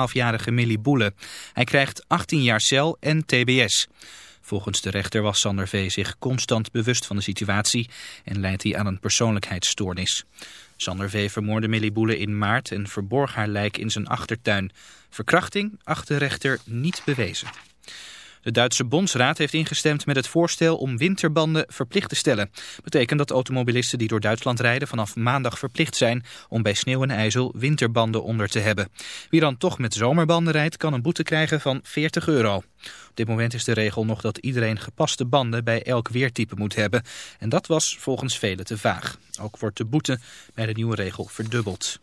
12-jarige Millie Boele. Hij krijgt 18 jaar cel en tbs. Volgens de rechter was Sander V. zich constant bewust van de situatie en leidt hij aan een persoonlijkheidsstoornis. Sander V. vermoorde Millie Boele in maart en verborg haar lijk in zijn achtertuin. Verkrachting acht de rechter niet bewezen. De Duitse Bondsraad heeft ingestemd met het voorstel om winterbanden verplicht te stellen. Betekent dat automobilisten die door Duitsland rijden vanaf maandag verplicht zijn om bij sneeuw en ijzel winterbanden onder te hebben. Wie dan toch met zomerbanden rijdt kan een boete krijgen van 40 euro. Op dit moment is de regel nog dat iedereen gepaste banden bij elk weertype moet hebben. En dat was volgens velen te vaag. Ook wordt de boete bij de nieuwe regel verdubbeld.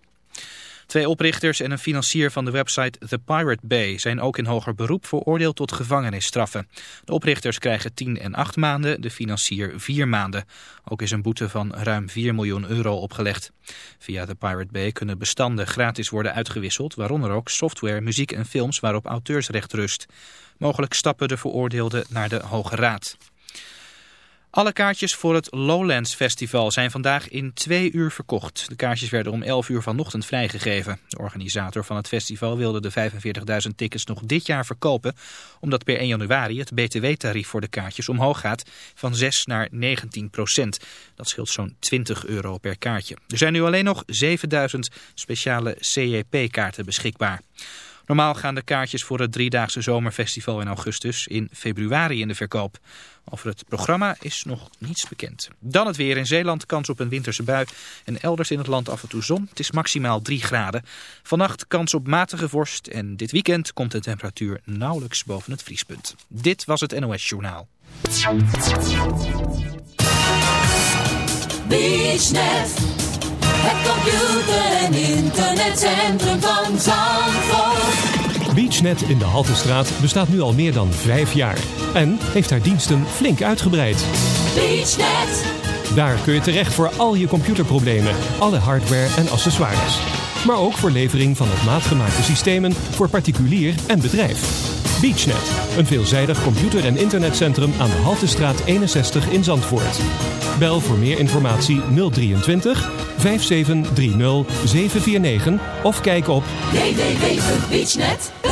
Twee oprichters en een financier van de website The Pirate Bay zijn ook in hoger beroep veroordeeld tot gevangenisstraffen. De oprichters krijgen 10 en 8 maanden, de financier 4 maanden. Ook is een boete van ruim 4 miljoen euro opgelegd. Via The Pirate Bay kunnen bestanden gratis worden uitgewisseld, waaronder ook software, muziek en films waarop auteursrecht rust. Mogelijk stappen de veroordeelden naar de Hoge Raad. Alle kaartjes voor het Lowlands Festival zijn vandaag in twee uur verkocht. De kaartjes werden om 11 uur vanochtend vrijgegeven. De organisator van het festival wilde de 45.000 tickets nog dit jaar verkopen... omdat per 1 januari het btw-tarief voor de kaartjes omhoog gaat van 6 naar 19 procent. Dat scheelt zo'n 20 euro per kaartje. Er zijn nu alleen nog 7000 speciale CEP-kaarten beschikbaar. Normaal gaan de kaartjes voor het driedaagse zomerfestival in augustus in februari in de verkoop. Over het programma is nog niets bekend. Dan het weer in Zeeland, kans op een winterse bui. En elders in het land af en toe zon. Het is maximaal 3 graden. Vannacht kans op matige vorst. En dit weekend komt de temperatuur nauwelijks boven het vriespunt. Dit was het NOS Journaal. Het computer- en internetcentrum van Zandvoort. BeachNet in de Haltestraat bestaat nu al meer dan vijf jaar. En heeft haar diensten flink uitgebreid. BeachNet, Daar kun je terecht voor al je computerproblemen, alle hardware en accessoires. Maar ook voor levering van op maat gemaakte systemen voor particulier en bedrijf. BeachNet, een veelzijdig computer- en internetcentrum aan de Haltestraat 61 in Zandvoort. Bel voor meer informatie 023 5730 749 of kijk op www.beachnet.nl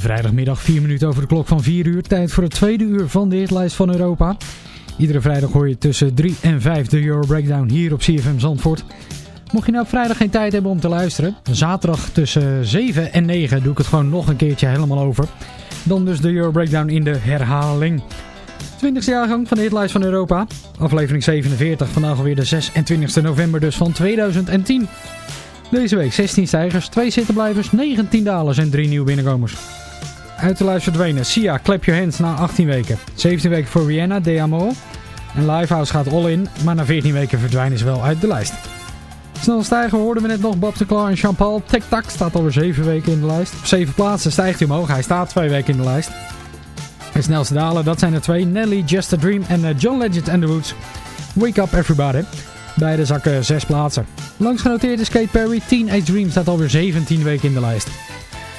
Vrijdagmiddag, 4 minuten over de klok van 4 uur. Tijd voor het tweede uur van de hitlijst van Europa. Iedere vrijdag hoor je tussen 3 en 5 de Euro Breakdown hier op CFM Zandvoort. Mocht je nou vrijdag geen tijd hebben om te luisteren, zaterdag tussen 7 en 9 doe ik het gewoon nog een keertje helemaal over. Dan dus de Euro Breakdown in de herhaling. 20e jaargang van de hitlijst van Europa. Aflevering 47, vandaag alweer de 26e november dus van 2010. Deze week 16 stijgers, 2 zittenblijvers, 19 dalers en 3 nieuwe binnenkomers. Uit de lijst verdwenen Sia, Clap Your Hands na 18 weken. 17 weken voor Rihanna, De Amo. En Lifehouse gaat all in, maar na 14 weken verdwijnen ze wel uit de lijst. Snel stijgen hoorden we net nog Bob de Klaar en Jean-Paul. Tic Tac staat alweer 7 weken in de lijst. Op 7 plaatsen stijgt hij omhoog, hij staat 2 weken in de lijst. De snelste dalen, dat zijn er twee. Nelly, Just a Dream en uh, John Legend and the Roots. Wake Up Everybody. Beide zakken 6 plaatsen. Langs genoteerd is Kate Perry. Teenage Dream staat alweer 17 weken in de lijst.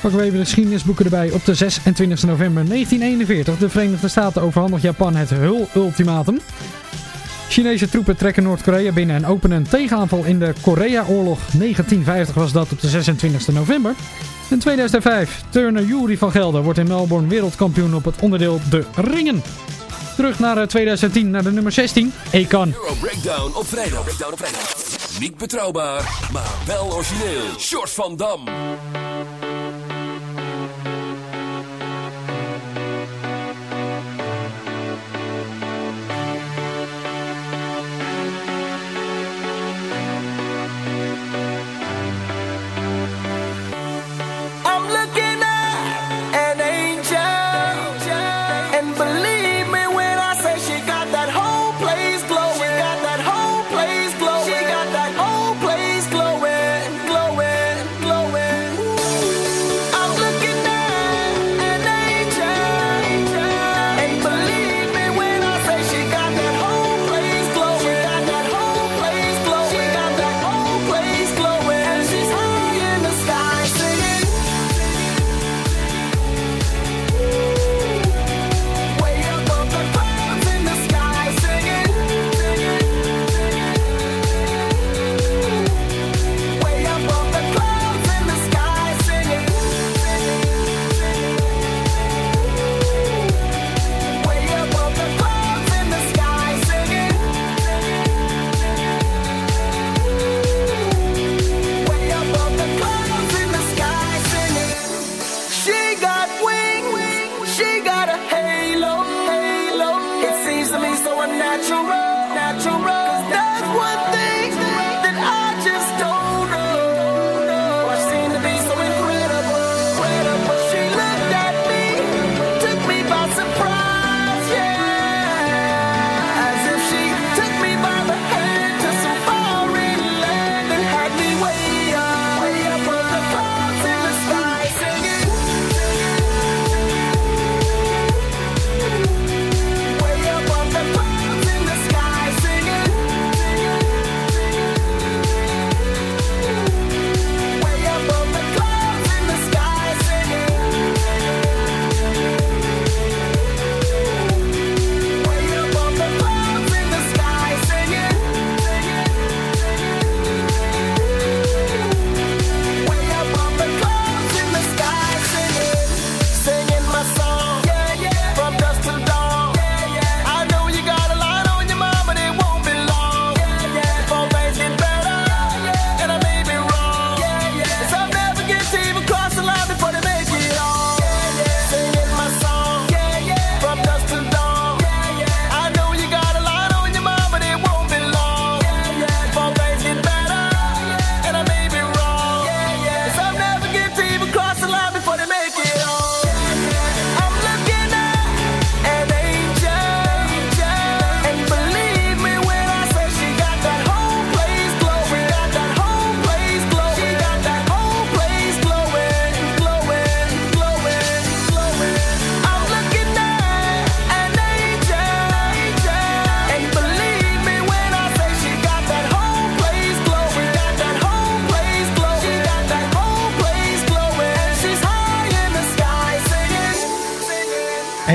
Pakken we de geschiedenisboeken erbij. Op de 26 november 1941. De Verenigde Staten overhandigt Japan het Hul-ultimatum. Chinese troepen trekken Noord-Korea binnen en openen een tegenaanval in de Korea-oorlog. 1950 was dat op de 26 november. In 2005, Turner Jury van Gelder wordt in Melbourne wereldkampioen op het onderdeel de ringen. Terug naar 2010, naar de nummer 16, Ekan. Euro Breakdown op vrijdag. Op. Niet betrouwbaar, maar wel origineel. Short van Dam.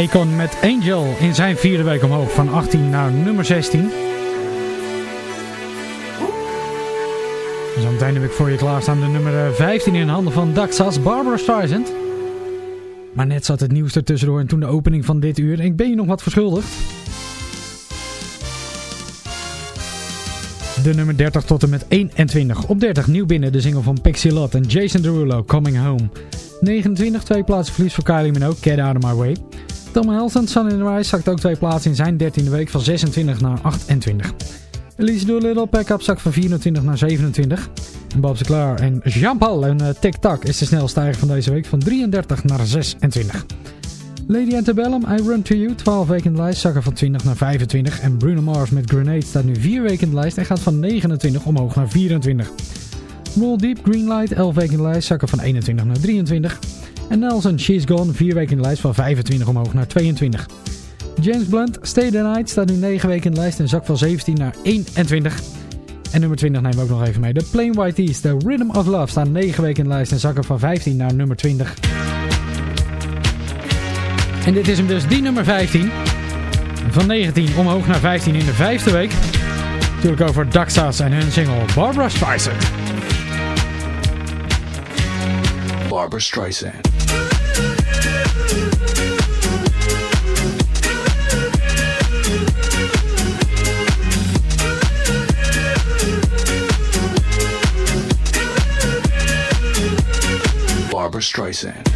Akon met Angel in zijn vierde week omhoog van 18 naar nummer 16. Zometeen heb ik voor je klaarstaan de nummer 15 in handen van Daxas, Barbara Streisand. Maar net zat het nieuws er tussendoor en toen de opening van dit uur. Ik ben je nog wat verschuldigd. De nummer 30 tot en met 21. Op 30 nieuw binnen de single van Pixie Lott en Jason Derulo, Coming Home. 29, twee plaatsen verlies voor Kylie Minogue, Get Out of My Way. Tom Helson, Sun in the Rise, zakt ook twee plaatsen in zijn 13e week van 26 naar 28. Elise Doolittle, Pack Up, zakt van 24 naar 27. Bob Sinclair en Jean-Paul en uh, Tic Tac is de snelste stijger van deze week van 33 naar 26. Lady Antebellum, I Run To You, 12 weken in de lijst, zakken van 20 naar 25. En Bruno Mars met Grenade staat nu 4 weken in de lijst en gaat van 29 omhoog naar 24. Roll Deep, Greenlight, 11 weken in de lijst, zakken van 21 naar 23. En Nelson, She's Gone, 4 weken in de lijst van 25 omhoog naar 22. James Blunt, Stay the Night, staat nu 9 weken in de lijst en zak van 17 naar 21. En nummer 20 nemen we ook nog even mee. De Plain White Tees, The Rhythm of Love, staan 9 weken in de lijst en zakken van 15 naar nummer 20. En dit is hem dus, die nummer 15. Van 19 omhoog naar 15 in de vijfde week. Natuurlijk over Daxas en hun single Barbara Streisand. Barbara Streisand. Barbara Streisand.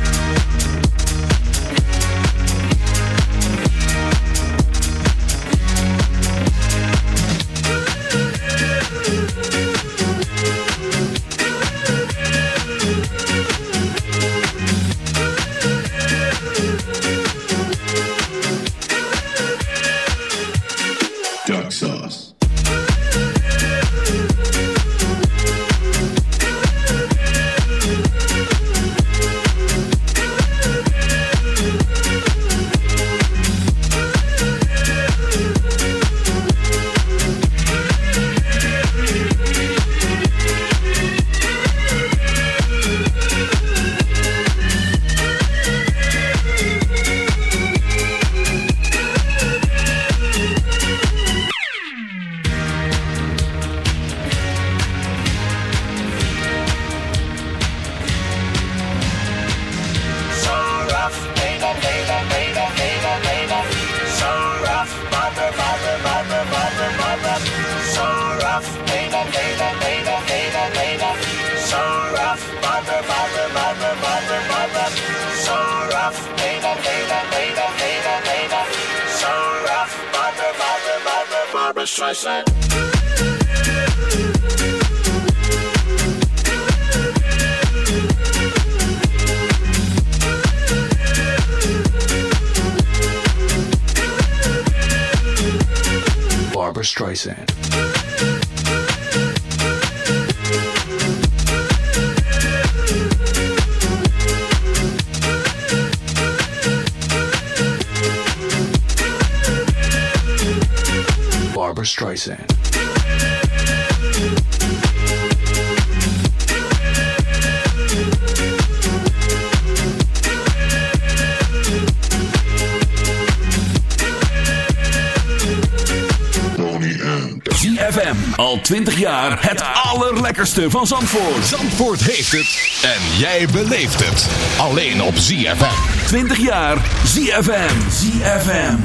ZFM, al 20 jaar het allerlekkerste van Zandvoort. Zandvoort heeft het en jij beleeft het. Alleen op ZFM. 20 jaar ZFM. ZFM.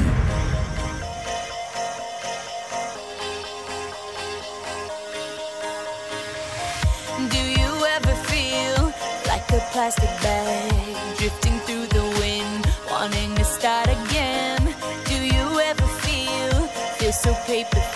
Do you ever feel like a plastic bag drifting through the wind, wanting to start again? Do you ever feel feel so paper thin,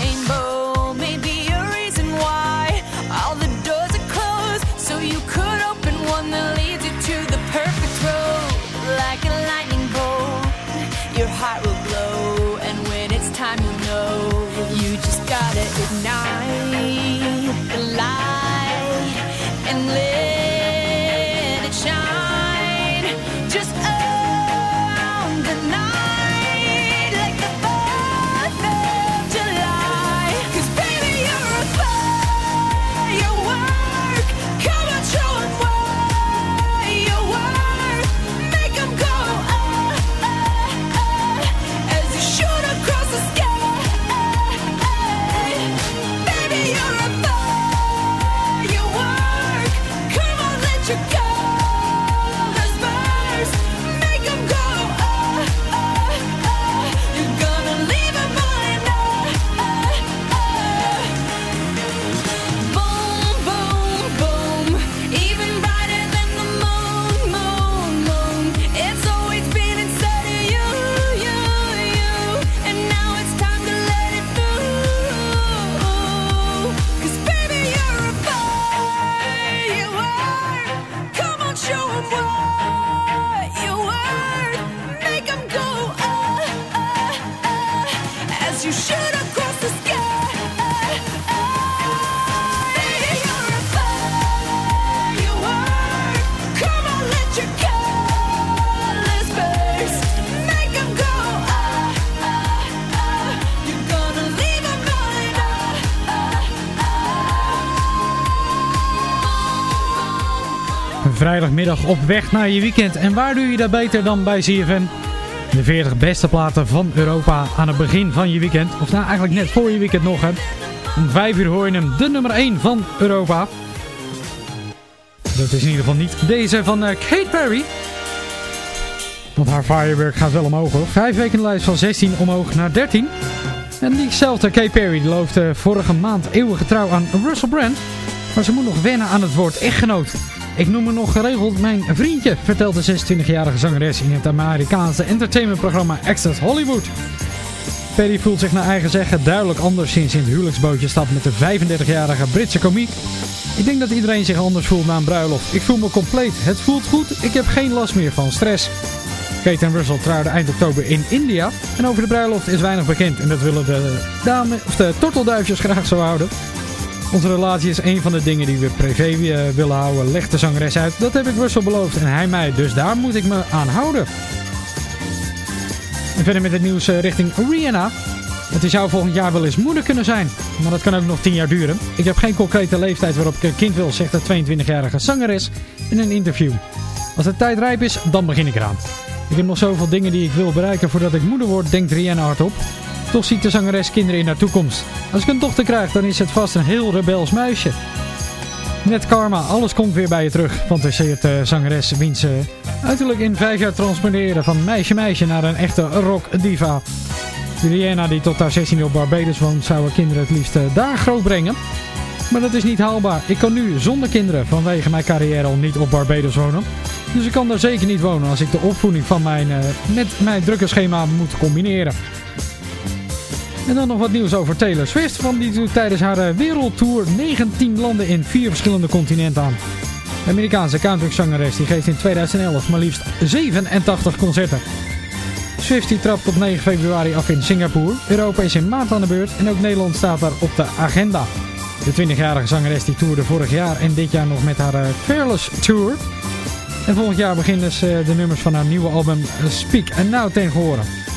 rainbow. Vrijdagmiddag op weg naar je weekend. En waar doe je dat beter dan bij CFM? De 40 beste platen van Europa aan het begin van je weekend. Of nou eigenlijk net voor je weekend nog. Hè. Om 5 uur hoor je hem, de nummer 1 van Europa. Dat is in ieder geval niet deze van eh, Kate Perry. Want haar firework gaat wel omhoog hoor. Vijf weken de lijst van 16 omhoog naar 13. En diezelfde Kate Perry loofde vorige maand eeuwige trouw aan Russell Brand. Maar ze moet nog wennen aan het woord echtgenoot. Ik noem me nog geregeld mijn vriendje, vertelt de 26-jarige zangeres in het Amerikaanse entertainmentprogramma Access Hollywood. Perry voelt zich naar eigen zeggen duidelijk anders sinds in het huwelijksbootje stapt met de 35-jarige Britse komiek. Ik denk dat iedereen zich anders voelt na een bruiloft. Ik voel me compleet. Het voelt goed. Ik heb geen last meer van stress. Kate en Russell trouwden eind oktober in India. En over de bruiloft is weinig bekend. En dat willen de, dame, of de tortelduifjes graag zo houden. Onze relatie is een van de dingen die we privé eh, willen houden, legt de zangeres uit. Dat heb ik Russell beloofd en hij mij, dus daar moet ik me aan houden. En verder met het nieuws eh, richting Rihanna. Het zou volgend jaar wel eens moeder kunnen zijn, maar dat kan ook nog 10 jaar duren. Ik heb geen concrete leeftijd waarop ik een kind wil, zegt de 22-jarige zangeres in een interview. Als de tijd rijp is, dan begin ik eraan. Ik heb nog zoveel dingen die ik wil bereiken voordat ik moeder word, denkt Rihanna hardop. Toch ziet de zangeres kinderen in haar toekomst. Als ik een dochter krijg, dan is het vast een heel rebels muisje. Net karma, alles komt weer bij je terug, fantaseert de zangeres wiens ze uiterlijk in vijf jaar transponeren van meisje-meisje naar een echte rock-diva. Rihanna, die tot haar 16 op Barbados woont, zou haar kinderen het liefst eh, daar groot brengen. Maar dat is niet haalbaar. Ik kan nu zonder kinderen vanwege mijn carrière al niet op Barbados wonen. Dus ik kan daar zeker niet wonen als ik de opvoeding van mijn, eh, met mijn drukke schema moet combineren. En dan nog wat nieuws over Taylor Swift, want die doet tijdens haar eh, wereldtour 19 landen in vier verschillende continenten aan. De Amerikaanse country-zangeres die geeft in 2011 maar liefst 87 concerten. Swift die trapt op 9 februari af in Singapore. Europa is in maart aan de beurt en ook Nederland staat daar op de agenda. De 20-jarige zangeres die toerde vorig jaar en dit jaar nog met haar uh, Fearless Tour. En volgend jaar beginnen ze de nummers van haar nieuwe album Speak and Now ten horen.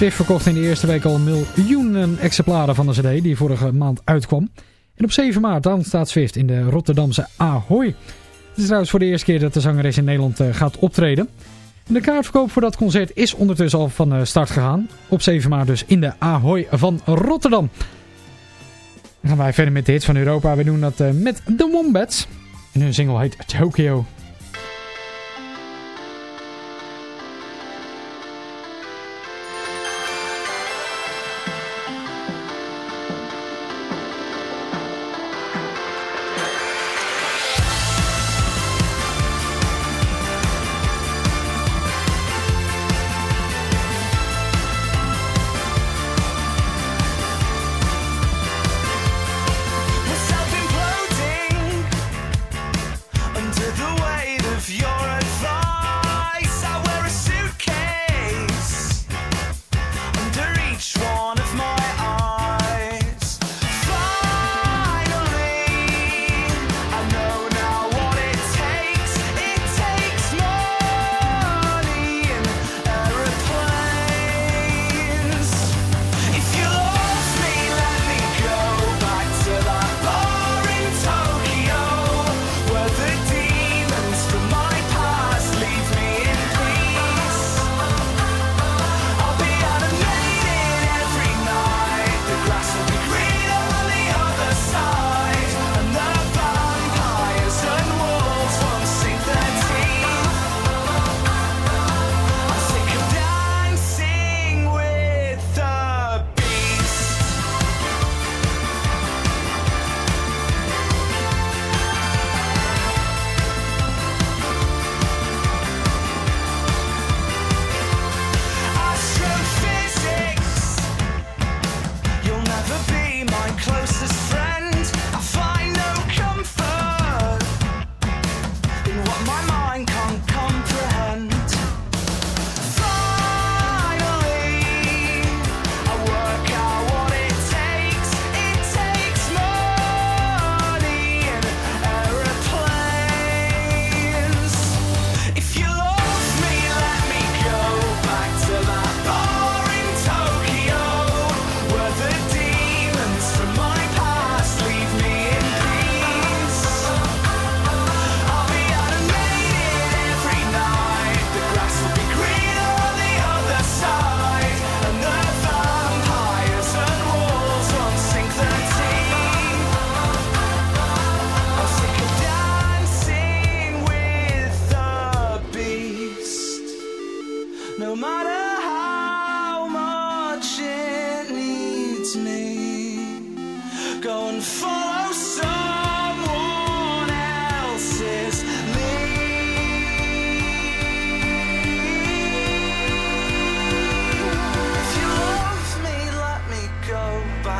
Swift verkocht in de eerste week al miljoenen exemplaren van de cd die vorige maand uitkwam. En op 7 maart dan staat Swift in de Rotterdamse Ahoy. Het is trouwens voor de eerste keer dat de zangeres in Nederland uh, gaat optreden. En de kaartverkoop voor dat concert is ondertussen al van uh, start gegaan. Op 7 maart dus in de Ahoy van Rotterdam. Dan gaan wij verder met de hits van Europa. We doen dat uh, met The Wombats. En hun single heet Tokyo.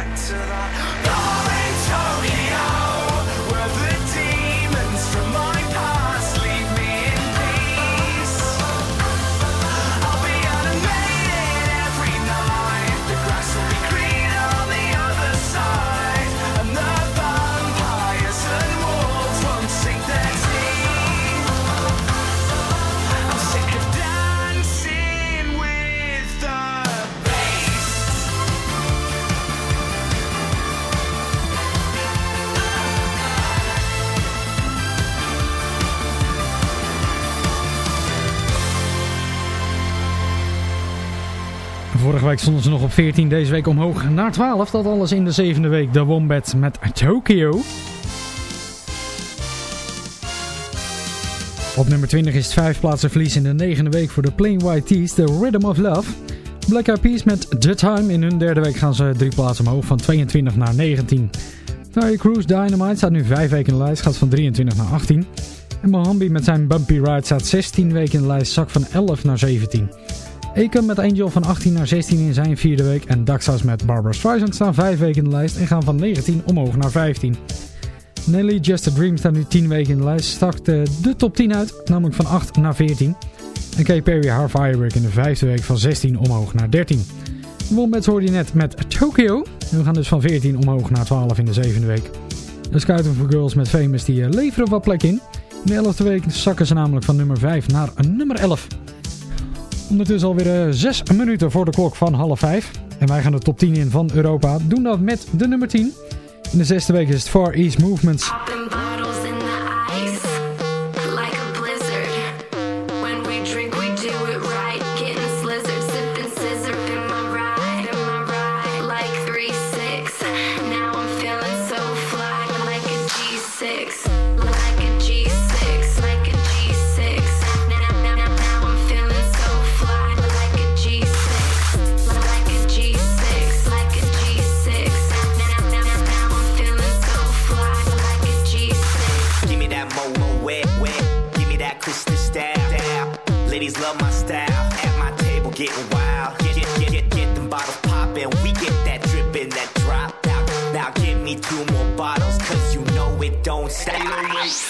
back to that. Vorige week stonden ze nog op 14, deze week omhoog naar 12. Dat alles in de zevende week. De Wombat met Tokyo. Op nummer 20 is het 5 plaatsen verlies in de negende week voor de Plain White Tees, The Rhythm of Love. Black Eyed Peas met The Time. In hun derde week gaan ze drie plaatsen omhoog, van 22 naar 19. Terry Cruise Dynamite staat nu 5 weken in de lijst, gaat van 23 naar 18. En Mohambi met zijn Bumpy Ride staat 16 weken in de lijst, zak van 11 naar 17. Eken met Angel van 18 naar 16 in zijn vierde week. En Daxas met Barbara Streisand staan 5 weken in de lijst en gaan van 19 omhoog naar 15. Nelly Just a Dream staat nu 10 weken in de lijst. Stakt uh, de top 10 uit, namelijk van 8 naar 14. En Kay Perry haar Firework in de vijfde week van 16 omhoog naar 13. Wombats hoorde je net met Tokyo. We gaan dus van 14 omhoog naar 12 in de zevende week. De Scouting for Girls met Famous die uh, leveren wat plek in. In de elfde week zakken ze namelijk van nummer 5 naar nummer 11. Ondertussen alweer uh, 6 minuten voor de klok van half 5. En wij gaan de top 10 in van Europa. Doen dat met de nummer 10. In de zesde week is het Far East Movements. Stop.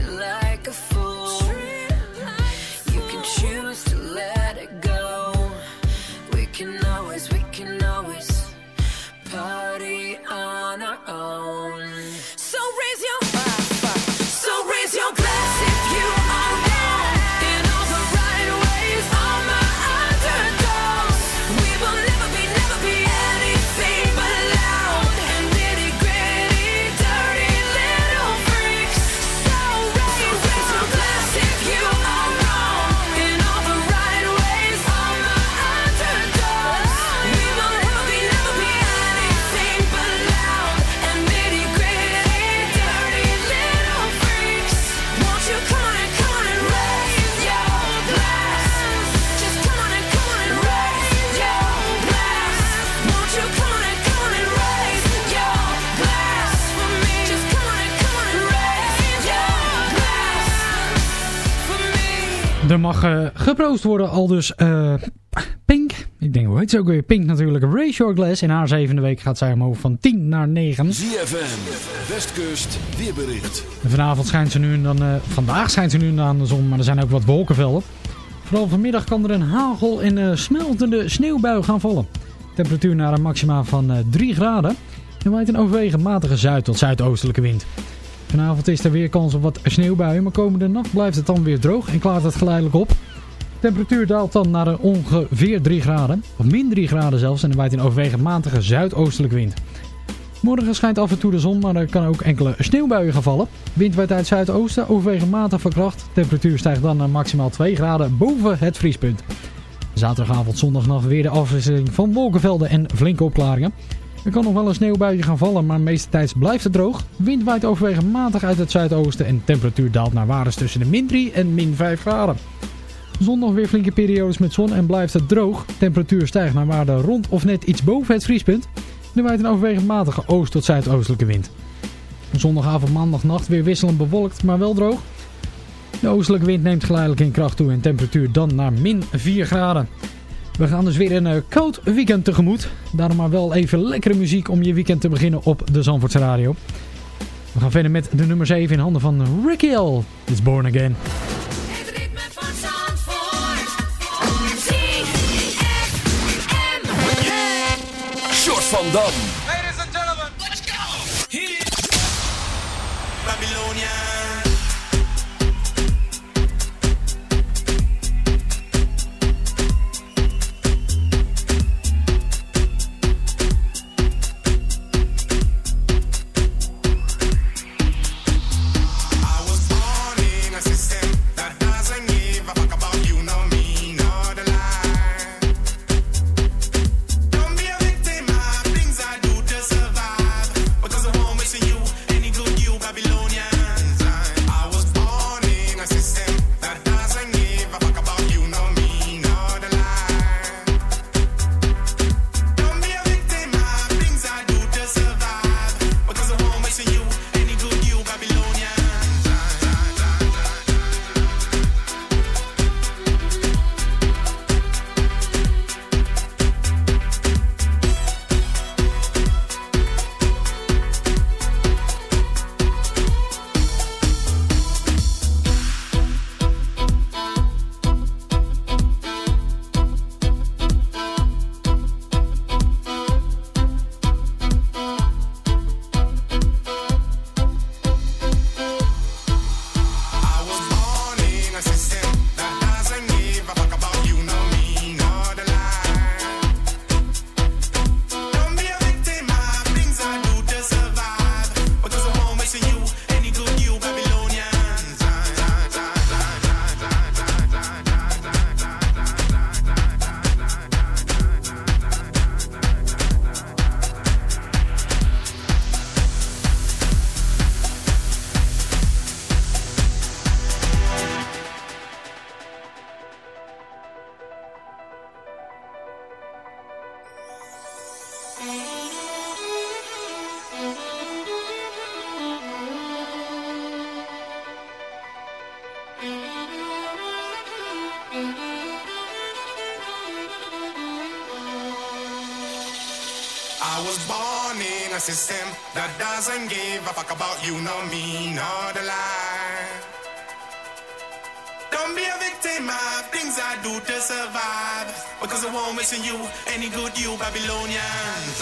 Er mag eh, geproost worden, al dus eh, Pink. Ik denk, hoe heet ze ook weer? Pink natuurlijk. Your Glass. In haar zevende week gaat zij omhoog van 10 naar 9. ZFM, Westkust, weerbericht. En vanavond schijnt ze nu en dan... eh, vandaag schijnt ze nu en dan aan de zon, maar er zijn ook wat wolkenvelden. Vooral vanmiddag kan er een hagel en smeltende sneeuwbui gaan vallen. Temperatuur naar een maxima van eh 3 graden. En waait een overwegend matige zuid- tot zuidoostelijke wind. Vanavond is er weer kans op wat sneeuwbuien, maar komende nacht blijft het dan weer droog en klaart het geleidelijk op. Temperatuur daalt dan naar ongeveer 3 graden, of min 3 graden zelfs, en er waait een overwegend matige zuidoostelijke wind. Morgen schijnt af en toe de zon, maar er kan ook enkele sneeuwbuien gaan vallen. Wind waait uit zuidoosten, overwegend matig van kracht. Temperatuur stijgt dan naar maximaal 2 graden boven het vriespunt. Zaterdagavond, zondagnacht weer de afwisseling van wolkenvelden en flinke opklaringen. Er kan nog wel een sneeuwbuitje gaan vallen, maar meestentijds blijft het droog. Wind waait overwegend matig uit het zuidoosten en temperatuur daalt naar waardes tussen de min 3 en min 5 graden. Zondag weer flinke periodes met zon en blijft het droog. Temperatuur stijgt naar waarde rond of net iets boven het vriespunt. Er waait een overwegend matige oost- tot zuidoostelijke wind. Zondagavond, maandagnacht weer wisselend bewolkt, maar wel droog. De oostelijke wind neemt geleidelijk in kracht toe en temperatuur dan naar min 4 graden. We gaan dus weer een eh, koud weekend tegemoet. Daarom maar wel even lekkere muziek om je weekend te beginnen op de Zandvoortse Radio. We gaan verder met de nummer 7 in handen van Ricky L. It's Born Again. Short van Dam. Because I won't miss you any good, you Babylonians.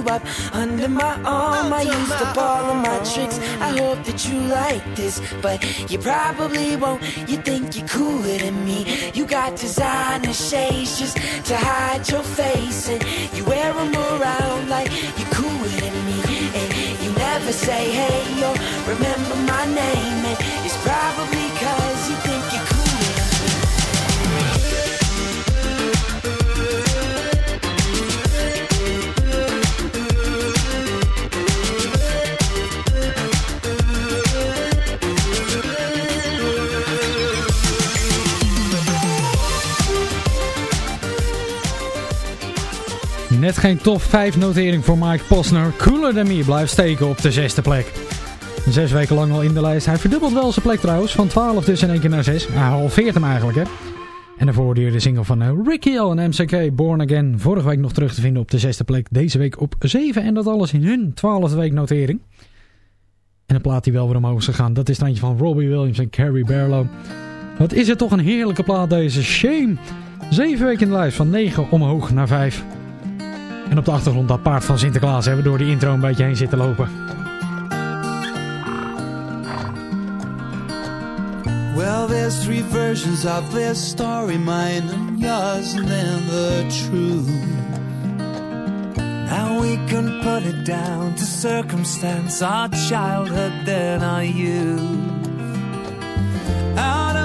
You up under my arm. I used up all of my tricks. I hope that you like this, but you probably won't. You think you're cooler than me. You got designer shades just to hide your face, and you wear them around like you're cooler than me. And you never say hey or remember my name, and it's probably geen top 5 notering voor Mike Posner. Cooler Than Me blijft steken op de zesde plek. Zes weken lang al in de lijst. Hij verdubbelt wel zijn plek trouwens. Van 12 dus in één keer naar 6. Hij halveert hem eigenlijk hè. En daarvoor duurde de single van eh, Ricky L en MCK Born Again. Vorige week nog terug te vinden op de zesde plek. Deze week op 7. En dat alles in hun twaalfde week notering. En een plaat die wel weer omhoog is gegaan. Dat is het eindje van Robbie Williams en Carrie Barlow. Wat is het toch een heerlijke plaat deze. Shame. Zeven weken in de lijst. Van 9 omhoog naar 5. En op de achtergrond dat paard van Sinterklaas hebben door die intro een beetje heen zitten lopen. Well, there's three versions of this story, mine and yours, and then the truth. Now we can put it down to circumstance, our childhood, then our youth.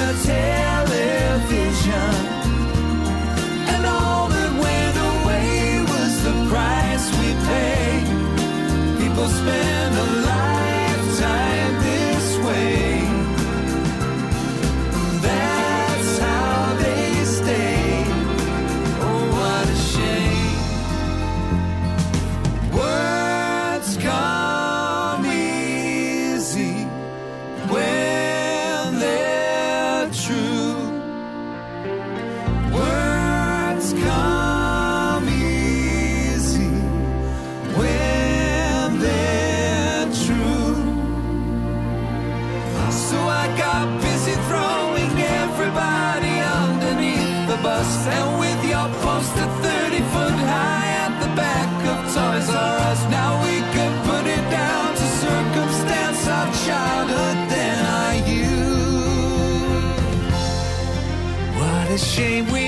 the television. And all that went away was the price we paid. People spent shame. We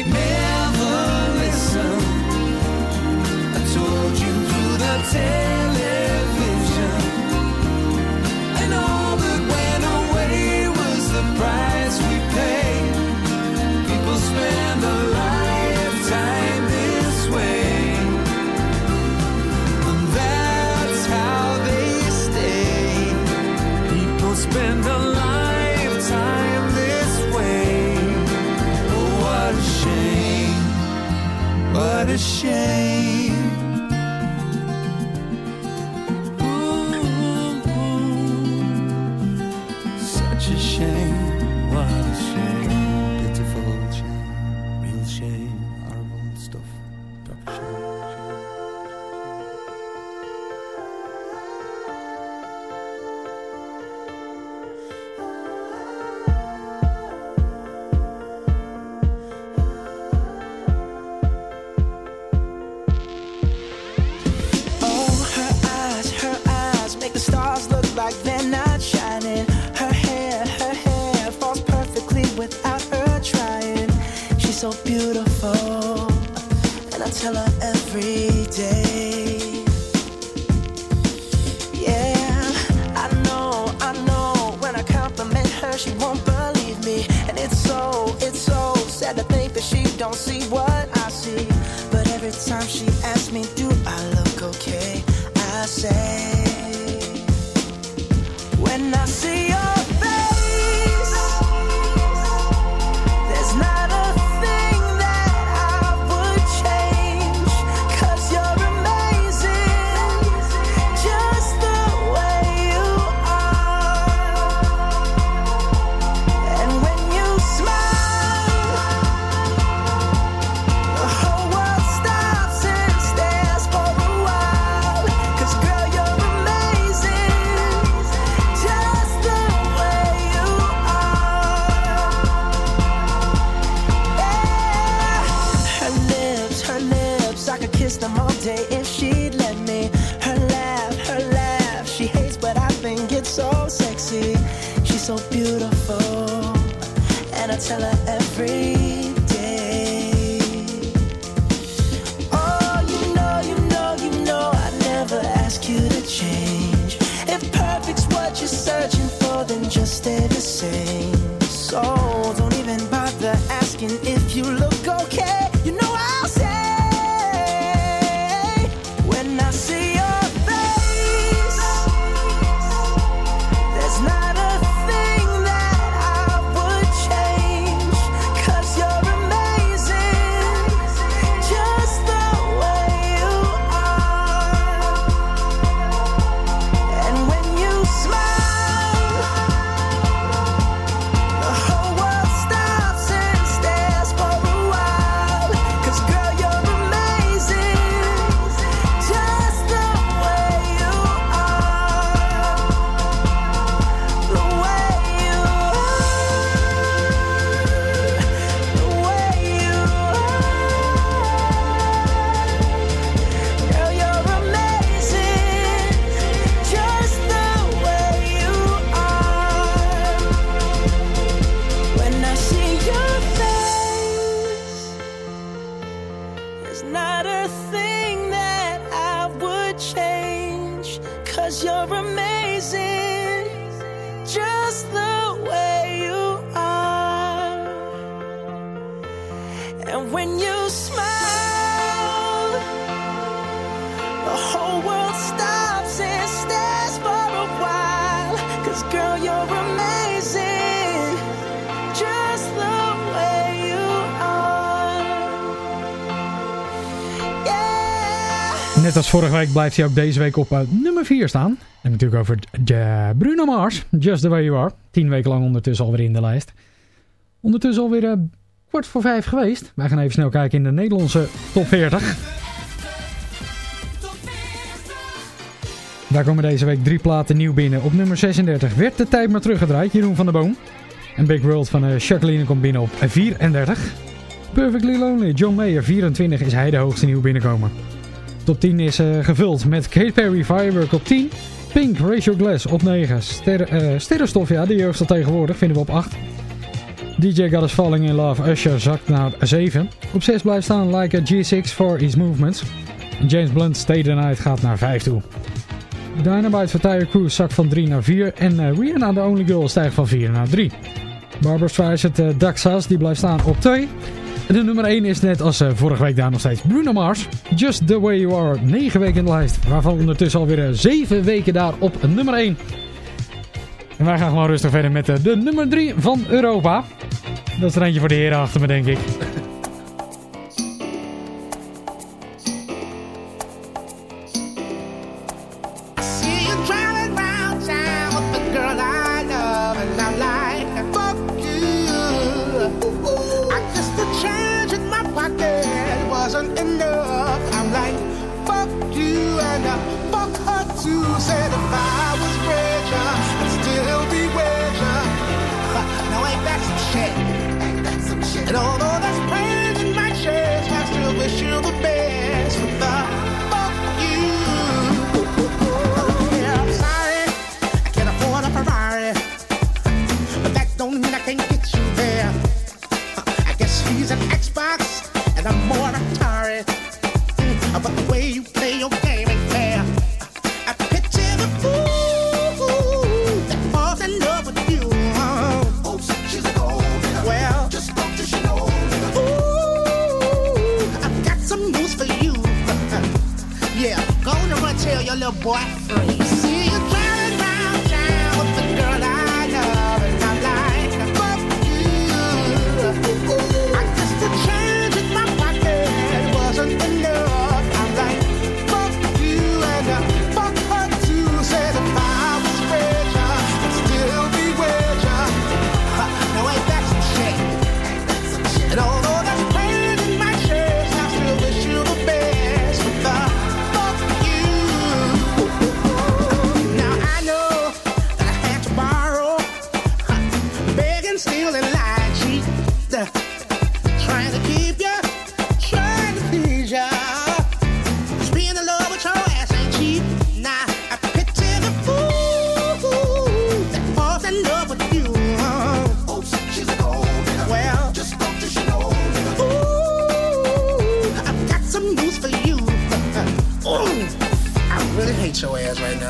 there's not a thing that I would change. Cause you're amazing, just the way Net als vorige week blijft hij ook deze week op eh, nummer 4 staan. En natuurlijk over uh, Bruno Mars, Just The Way You Are. Tien weken lang ondertussen alweer in de lijst. Ondertussen alweer uh, kwart voor vijf geweest. Wij gaan even snel kijken in de Nederlandse top 40. Daar komen deze week drie platen nieuw binnen. Op nummer 36 werd de tijd maar teruggedraaid. Jeroen van der Boom. En Big World van uh, Jacqueline komt binnen op 34. Perfectly Lonely, John Mayer, 24 is hij de hoogste nieuw binnenkomen. Top 10 is uh, gevuld met Kate Perry, Firework op 10. Pink, Rachel Glass op 9. Ster, uh, Sterrenstof, ja, die jeugd al tegenwoordig, vinden we op 8. DJ God Falling in Love, Usher zakt naar 7. Op 6 blijft staan Like a G6 for His Movements. James Blunt, Stay the Night gaat naar 5 toe. Dynamite van Tyre Cruise zakt van 3 naar 4. En uh, Rihanna, The Only Girl, stijgt van 4 naar 3. Barbara Streisand, uh, Daxas, die blijft staan op 2. De nummer 1 is net als uh, vorige week daar nog steeds Bruno Mars. Just The Way You Are, 9 weken in de lijst. Waarvan ondertussen alweer 7 weken daar op nummer 1. En wij gaan gewoon rustig verder met uh, de nummer 3 van Europa. Dat is er eentje voor de heren achter me, denk ik. And although hate your ass right now.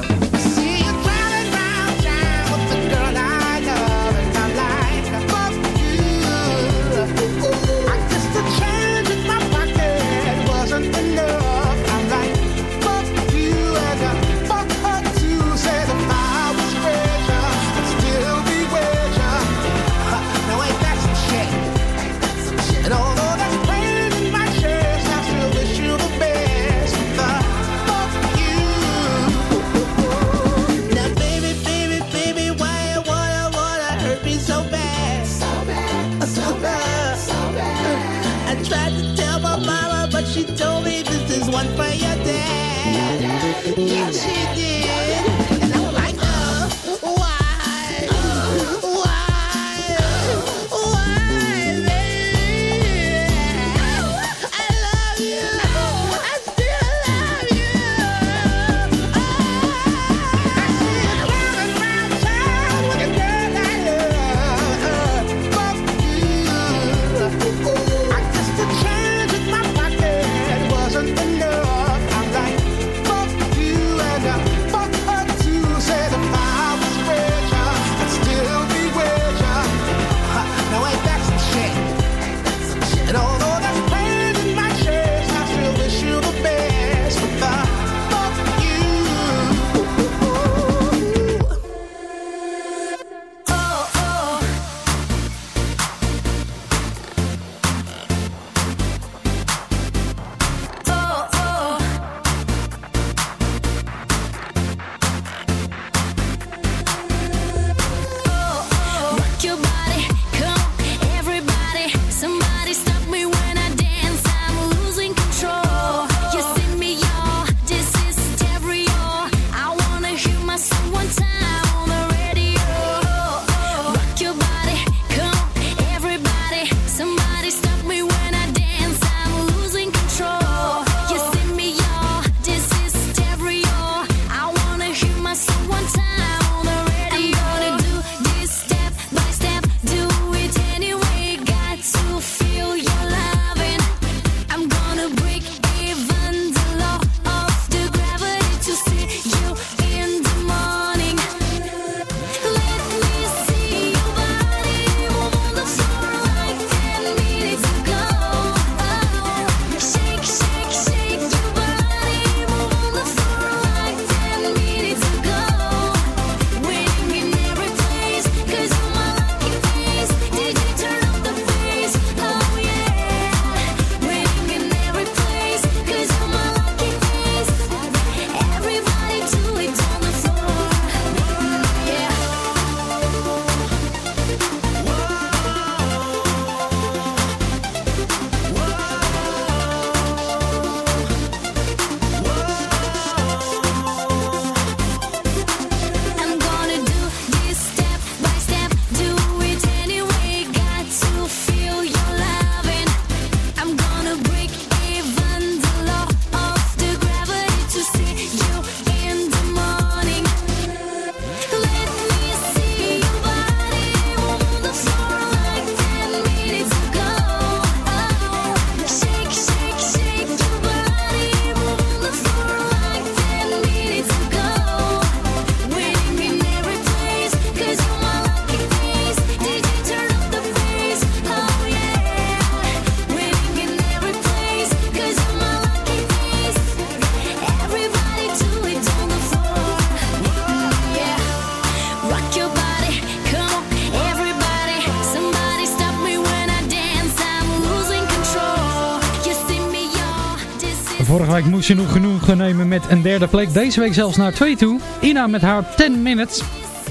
genoeg genomen met een derde plek. Deze week zelfs naar twee toe. Ina met haar 10 minutes.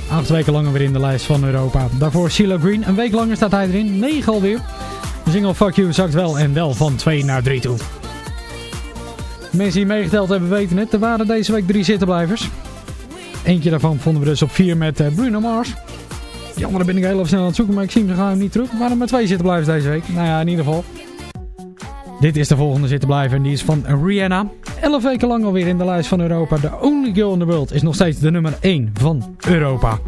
Acht weken langer weer in de lijst van Europa. Daarvoor Sheila Green. Een week langer staat hij erin. 9 alweer. De single Fuck You zakt wel en wel van 2 naar 3 toe. De mensen die meegeteld hebben weten het. Er waren deze week drie zittenblijvers. Eentje daarvan vonden we dus op 4 met eh, Bruno Mars. Jammer, daar ben ik heel snel aan het zoeken, maar ik zie hem, dan gaan hem niet terug. Waarom maar twee zittenblijvers deze week? Nou ja, in ieder geval. Dit is de volgende zitten blijven en die is van Rihanna. Elf weken lang alweer in de lijst van Europa. The Only Girl in the World is nog steeds de nummer 1 van Europa.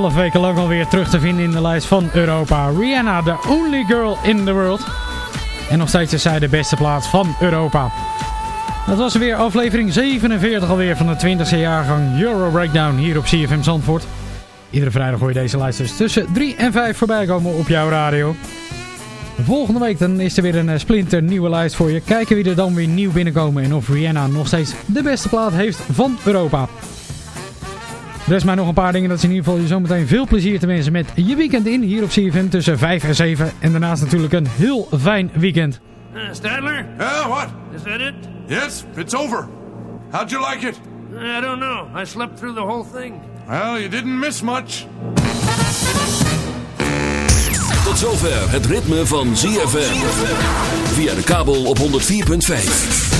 11 weken lang alweer terug te vinden in de lijst van Europa. Rihanna, the only girl in the world. En nog steeds is zij de beste plaats van Europa. Dat was weer aflevering 47 alweer van de 20e jaargang Euro Breakdown hier op CFM Zandvoort. Iedere vrijdag hoor je deze lijst dus tussen 3 en 5 voorbij komen op jouw radio. Volgende week dan is er weer een eh, splinter nieuwe lijst voor je. Kijken wie er dan weer nieuw binnenkomen en of Rihanna nog steeds de beste plaat heeft van Europa. Is maar nog een paar dingen dat is in ieder geval je zometeen veel plezier te wensen met je weekend in hier op CFM tussen 5 en 7. En daarnaast natuurlijk een heel fijn weekend. Uh, Stadler? Yeah, what? Is that it? Yes, it's over. How'd you like it? I don't know. I slept through the whole thing. Well, you didn't miss much. Tot zover het ritme van ZFM. Via de kabel op 104.5.